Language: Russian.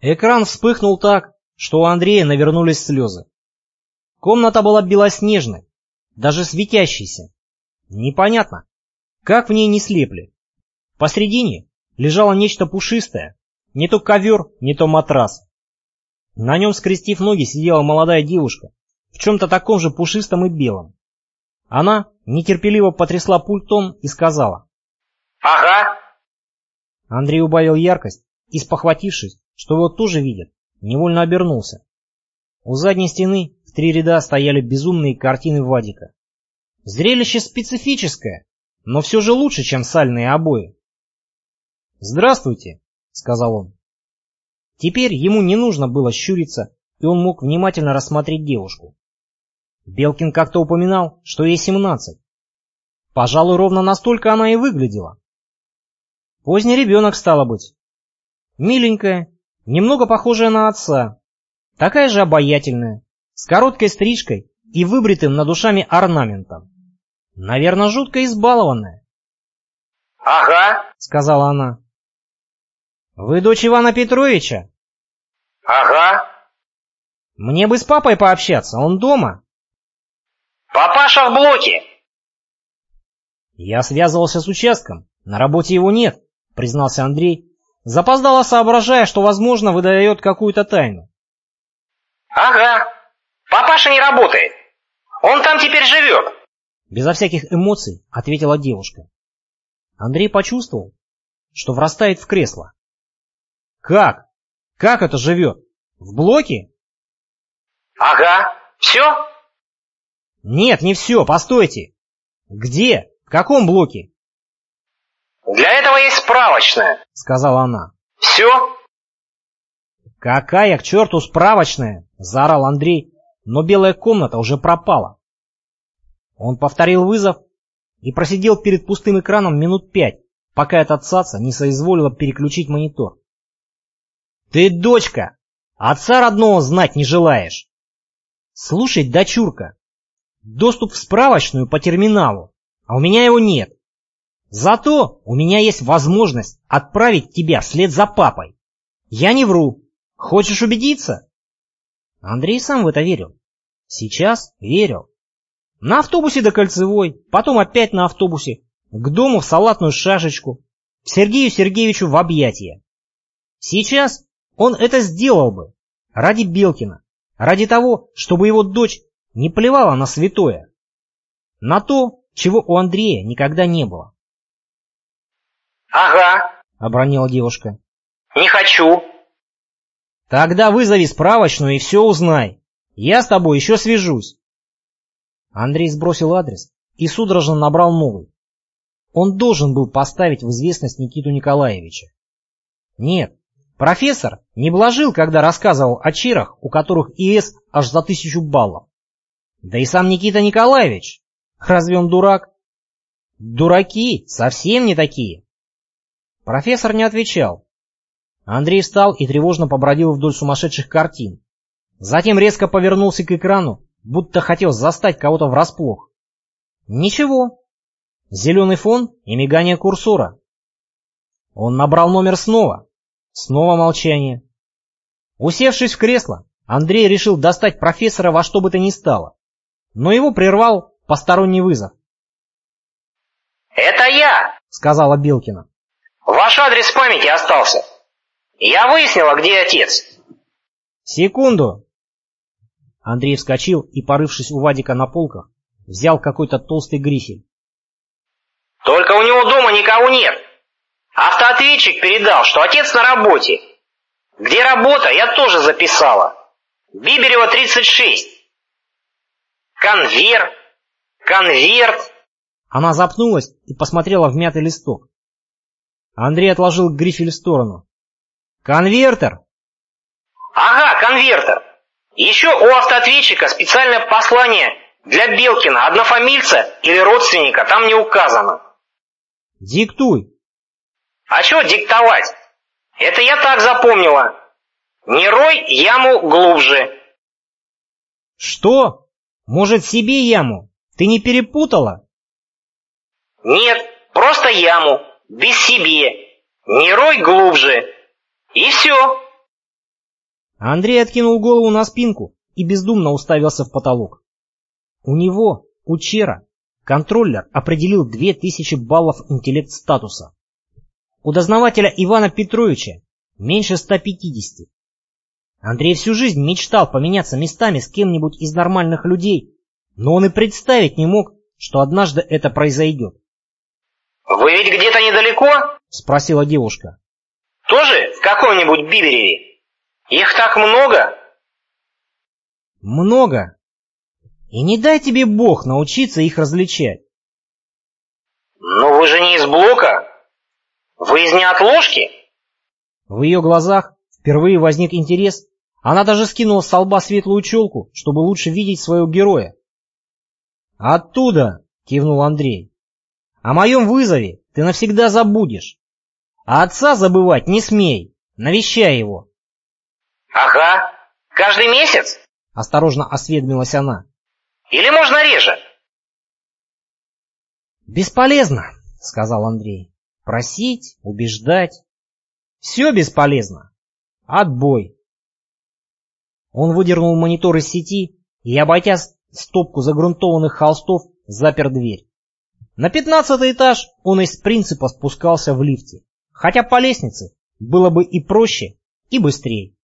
Экран вспыхнул так, что у Андрея навернулись слезы. Комната была белоснежной, даже светящейся. Непонятно, как в ней не слепли. Посредине лежало нечто пушистое, не то ковер, не то матрас. На нем, скрестив ноги, сидела молодая девушка, в чем-то таком же пушистом и белом. Она нетерпеливо потрясла пультом и сказала. «Ага». Андрей убавил яркость и, спохватившись, что его тоже видят, невольно обернулся. У задней стены в три ряда стояли безумные картины Вадика. Зрелище специфическое, но все же лучше, чем сальные обои. «Здравствуйте», — сказал он. Теперь ему не нужно было щуриться, и он мог внимательно рассмотреть девушку. Белкин как-то упоминал, что ей семнадцать. Пожалуй, ровно настолько она и выглядела. Поздний ребенок, стало быть. Миленькая, немного похожая на отца, такая же обаятельная, с короткой стрижкой и выбритым над ушами орнаментом. Наверное, жутко избалованная. «Ага», — сказала она. «Вы дочь Ивана Петровича?» «Ага». «Мне бы с папой пообщаться, он дома». «Папаша в блоке». «Я связывался с участком, на работе его нет», — признался Андрей, запоздало соображая, что, возможно, выдает какую-то тайну. «Ага. Папаша не работает. Он там теперь живет». Безо всяких эмоций ответила девушка. Андрей почувствовал, что врастает в кресло. Как? Как это живет? В блоке? Ага. Все? Нет, не все, постойте. Где? В каком блоке? Для этого есть справочная, сказала она. Все? Какая к черту справочная? Заорал Андрей, но белая комната уже пропала. Он повторил вызов и просидел перед пустым экраном минут пять, пока эта цаца не соизволила переключить монитор. Ты, дочка, отца родного знать не желаешь. Слушай, дочурка, доступ в справочную по терминалу, а у меня его нет. Зато у меня есть возможность отправить тебя вслед за папой. Я не вру. Хочешь убедиться? Андрей сам в это верил. Сейчас верил. На автобусе до Кольцевой, потом опять на автобусе, к дому в салатную шашечку, к Сергею Сергеевичу в объятия. Сейчас он это сделал бы. Ради Белкина. Ради того, чтобы его дочь не плевала на святое. На то, чего у Андрея никогда не было. «Ага», — обронила девушка. «Не хочу». «Тогда вызови справочную и все узнай. Я с тобой еще свяжусь». Андрей сбросил адрес и судорожно набрал новый. Он должен был поставить в известность Никиту Николаевича. Нет, Профессор не блажил, когда рассказывал о чирах, у которых ИС аж за тысячу баллов. Да и сам Никита Николаевич. Разве он дурак? Дураки совсем не такие. Профессор не отвечал. Андрей встал и тревожно побродил вдоль сумасшедших картин. Затем резко повернулся к экрану, будто хотел застать кого-то врасплох. Ничего. Зеленый фон и мигание курсора. Он набрал номер снова. Снова молчание. Усевшись в кресло, Андрей решил достать профессора во что бы то ни стало. Но его прервал посторонний вызов. «Это я!» — сказала Белкина. «Ваш адрес в памяти остался. Я выяснила, где отец». «Секунду!» Андрей вскочил и, порывшись у Вадика на полках, взял какой-то толстый грифель. «Только у него дома никого нет. Автоответчик передал, что отец на работе. Где работа, я тоже записала. Биберева 36. Конвер, конверт. Она запнулась и посмотрела в мятый листок. Андрей отложил грифель в сторону. «Конвертер!» «Ага, конвертер. Еще у автоответчика специальное послание для Белкина, однофамильца или родственника, там не указано». «Диктуй!» А что диктовать? Это я так запомнила. Не рой яму глубже. Что? Может, себе яму? Ты не перепутала? Нет, просто яму. Без себе. Не рой глубже. И все. Андрей откинул голову на спинку и бездумно уставился в потолок. У него, у Чера, контроллер определил 2000 баллов интеллект-статуса. У дознавателя Ивана Петровича меньше 150. Андрей всю жизнь мечтал поменяться местами с кем-нибудь из нормальных людей, но он и представить не мог, что однажды это произойдет. «Вы ведь где-то недалеко?» — спросила девушка. «Тоже в каком-нибудь Бибереве? Их так много?» «Много. И не дай тебе Бог научиться их различать». «Но вы же не из блока. Вы из неотложки?» В ее глазах впервые возник интерес, она даже скинула с лба светлую челку, чтобы лучше видеть своего героя. «Оттуда!» — кивнул Андрей. «О моем вызове ты навсегда забудешь. А отца забывать не смей, навещай его». «Ага, каждый месяц?» — осторожно осведомилась она. «Или можно реже?» «Бесполезно», — сказал Андрей. «Просить, убеждать. Все бесполезно. Отбой». Он выдернул монитор из сети и, обойдя стопку загрунтованных холстов, запер дверь. На пятнадцатый этаж он из принципа спускался в лифте, хотя по лестнице было бы и проще, и быстрее.